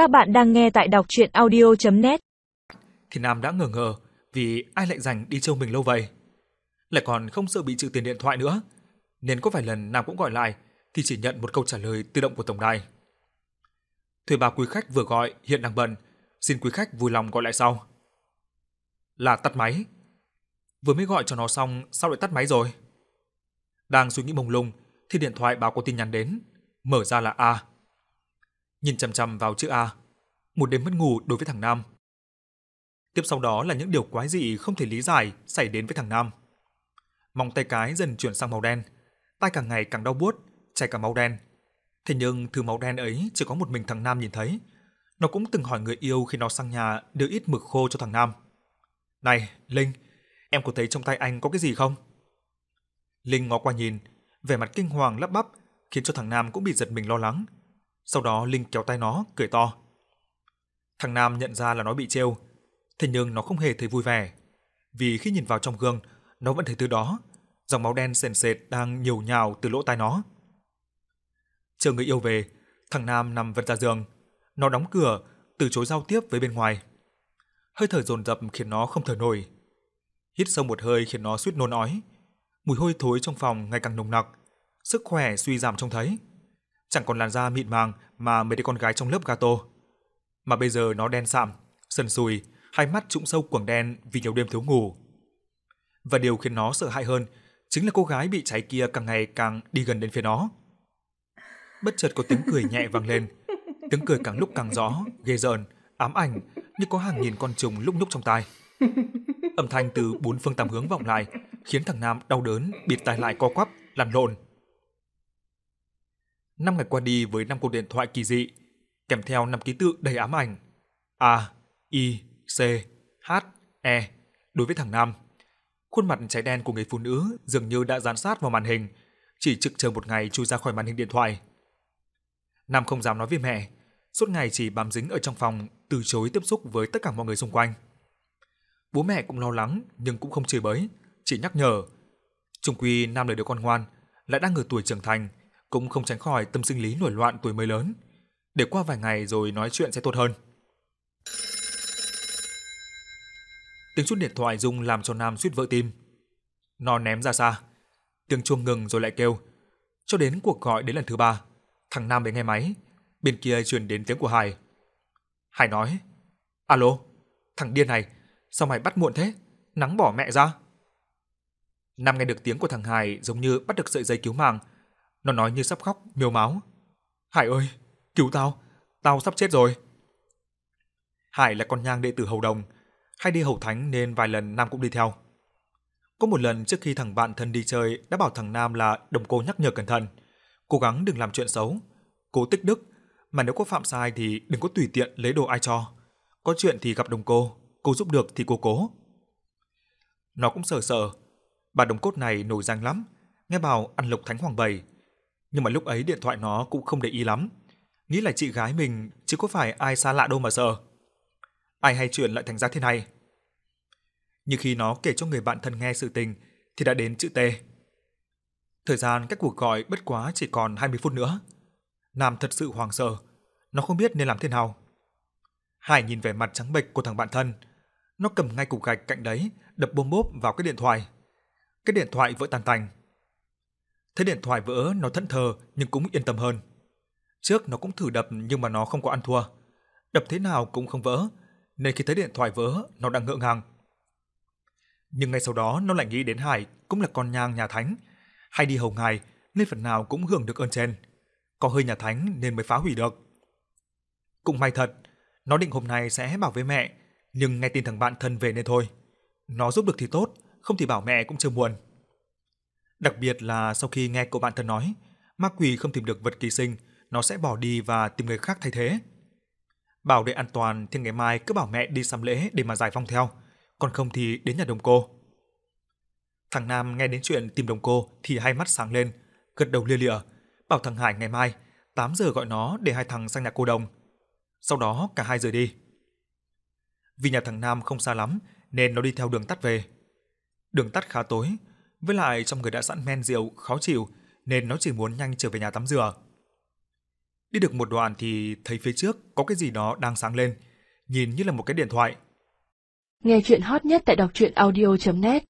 Các bạn đang nghe tại đọc chuyện audio.net Thì Nam đã ngờ ngờ vì ai lại dành đi trông mình lâu vậy. Lại còn không sợ bị trừ tiền điện thoại nữa. Nên có vài lần Nam cũng gọi lại thì chỉ nhận một câu trả lời tự động của tổng đài. Thuê bà quý khách vừa gọi hiện đang bận, xin quý khách vui lòng gọi lại sau. Là tắt máy. Vừa mới gọi cho nó xong sao lại tắt máy rồi? Đang suy nghĩ mông lung thì điện thoại báo có tin nhắn đến, mở ra là A. Nhìn chằm chằm vào chữ A, một đêm mất ngủ đối với thằng Nam. Tiếp sau đó là những điều quái dị không thể lý giải xảy đến với thằng Nam. Móng tay cái dần chuyển sang màu đen, tay càng ngày càng đau buốt, chảy cả máu đen. Thế nhưng thứ máu đen ấy chỉ có một mình thằng Nam nhìn thấy. Nó cũng từng hỏi người yêu khi nó sang nhà đưa ít mực khô cho thằng Nam. "Này, Linh, em có thấy trong tay anh có cái gì không?" Linh ngó qua nhìn, vẻ mặt kinh hoàng lắp bắp, khiến cho thằng Nam cũng bị giật mình lo lắng. Sau đó Linh kéo tay nó, cười to. Thằng Nam nhận ra là nó bị trêu, thế nhưng nó không hề thấy vui vẻ, vì khi nhìn vào trong gương, nó vẫn thấy thứ đó, dòng máu đen sền sệt đang nhiều nhào từ lỗ tai nó. Chờ người yêu về, thằng Nam nằm vật ra giường, nó đóng cửa, từ chối giao tiếp với bên ngoài. Hơi thở dồn dập khiến nó không thở nổi. Hít sâu một hơi khiến nó suýt nôn ói. Mùi hôi thối trong phòng ngày càng nồng nặc, sức khỏe suy giảm trông thấy. Chẳng còn làn da mịn màng mà mấy đứa con gái trong lớp gato. Mà bây giờ nó đen sạm, sần sùi, hai mắt trũng sâu quầng đen vì nhiều đêm thiếu ngủ. Và điều khiến nó sợ hãi hơn chính là cô gái bị cháy kia càng ngày càng đi gần đến phía nó. Bất chợt có tiếng cười nhẹ vang lên, tiếng cười càng lúc càng rõ, ghê rợn, ám ảnh như có hàng nghìn con trùng lúc nhúc trong tai. Âm thanh từ bốn phương tám hướng vọng lại, khiến thằng Nam đau đớn, bịt tai lại co quắp, lăn lộn. Năm ngày qua đi với năm cuộc điện thoại kỳ dị, kèm theo năm ký tự đầy ám ảnh. A, I, C, H, E đối với thằng Nam. Khuôn mặt cháy đen của người phụ nữ dường như đã dán sát vào màn hình, chỉ trực chờ một ngày chui ra khỏi màn hình điện thoại. Nam không dám nói với mẹ, suốt ngày chỉ bám dính ở trong phòng, từ chối tiếp xúc với tất cả mọi người xung quanh. Bố mẹ cũng lo lắng nhưng cũng không chửi bới, chỉ nhắc nhở. Trung quy Nam là đứa con ngoan, lại đang ở tuổi trưởng thành, cũng không tránh khỏi tâm sinh lý nổi loạn tuổi mới lớn. Để qua vài ngày rồi nói chuyện sẽ tốt hơn. Tiếng chuông điện thoại rung làm cho Nam suýt vỡ tim. Nó ném ra xa. Tiếng chuông ngừng rồi lại kêu. Cho đến cuộc gọi đến lần thứ ba, thằng Nam mới nghe máy. Bên kia truyền đến tiếng của Hải. Hải nói, Alo, thằng điên này, sao mày bắt muộn thế? Nắng bỏ mẹ ra. Nam nghe được tiếng của thằng Hải giống như bắt được sợi dây cứu mạng. Nó nói như sắp khóc, miêu máu. Hải ơi, cứu tao, tao sắp chết rồi. Hải là con nhang đệ tử hầu đồng, hay đi hầu thánh nên vài lần Nam cũng đi theo. Có một lần trước khi thằng bạn thân đi chơi đã bảo thằng Nam là đồng cô nhắc nhở cẩn thận, cố gắng đừng làm chuyện xấu, cố tích đức, mà nếu có phạm sai thì đừng có tùy tiện lấy đồ ai cho. Có chuyện thì gặp đồng cô, cô giúp được thì cô cố. Nó cũng sợ sợ, bà đồng cốt này nổi danh lắm, nghe bảo ăn lộc thánh hoàng bảy. Nhưng mà lúc ấy điện thoại nó cũng không để ý lắm, nghĩ là chị gái mình chứ có phải ai xa lạ đâu mà sợ. Ai hay chuyện lại thành ra thế này. Nhưng khi nó kể cho người bạn thân nghe sự tình thì đã đến chữ T. Thời gian cách cuộc gọi bất quá chỉ còn 20 phút nữa. Nam thật sự hoang sợ, nó không biết nên làm thế nào. Hải nhìn vẻ mặt trắng bệch của thằng bạn thân, nó cầm ngay cục gạch cạnh đấy, đập bôm bốp vào cái điện thoại. Cái điện thoại vỡ tan tành. Thấy điện thoại vỡ, nó thẫn thờ nhưng cũng yên tâm hơn. Trước nó cũng thử đập nhưng mà nó không có ăn thua. Đập thế nào cũng không vỡ, nên khi thấy điện thoại vỡ, nó đang ngỡ ngàng. Nhưng ngay sau đó nó lại nghĩ đến Hải cũng là con nhang nhà thánh, hay đi hầu ngài nên phần nào cũng hưởng được ơn trên. Có hơi nhà thánh nên mới phá hủy được. Cũng may thật, nó định hôm nay sẽ bảo với mẹ, nhưng nghe tin thằng bạn thân về nên thôi. Nó giúp được thì tốt, không thì bảo mẹ cũng chưa muộn Đặc biệt là sau khi nghe cậu bạn thân nói, ma quỷ không tìm được vật kỳ sinh, nó sẽ bỏ đi và tìm người khác thay thế. Bảo để an toàn thì ngày mai cứ bảo mẹ đi sắm lễ để mà giải phong theo, còn không thì đến nhà đồng cô. Thằng Nam nghe đến chuyện tìm đồng cô thì hai mắt sáng lên, gật đầu lia lịa, bảo thằng Hải ngày mai 8 giờ gọi nó để hai thằng sang nhà cô đồng. Sau đó cả hai rời đi. Vì nhà thằng Nam không xa lắm nên nó đi theo đường tắt về. Đường tắt khá tối, với lại trong người đã sẵn men rượu khó chịu nên nó chỉ muốn nhanh trở về nhà tắm rửa. Đi được một đoạn thì thấy phía trước có cái gì đó đang sáng lên, nhìn như là một cái điện thoại. Nghe chuyện hot nhất tại đọc truyện audio.net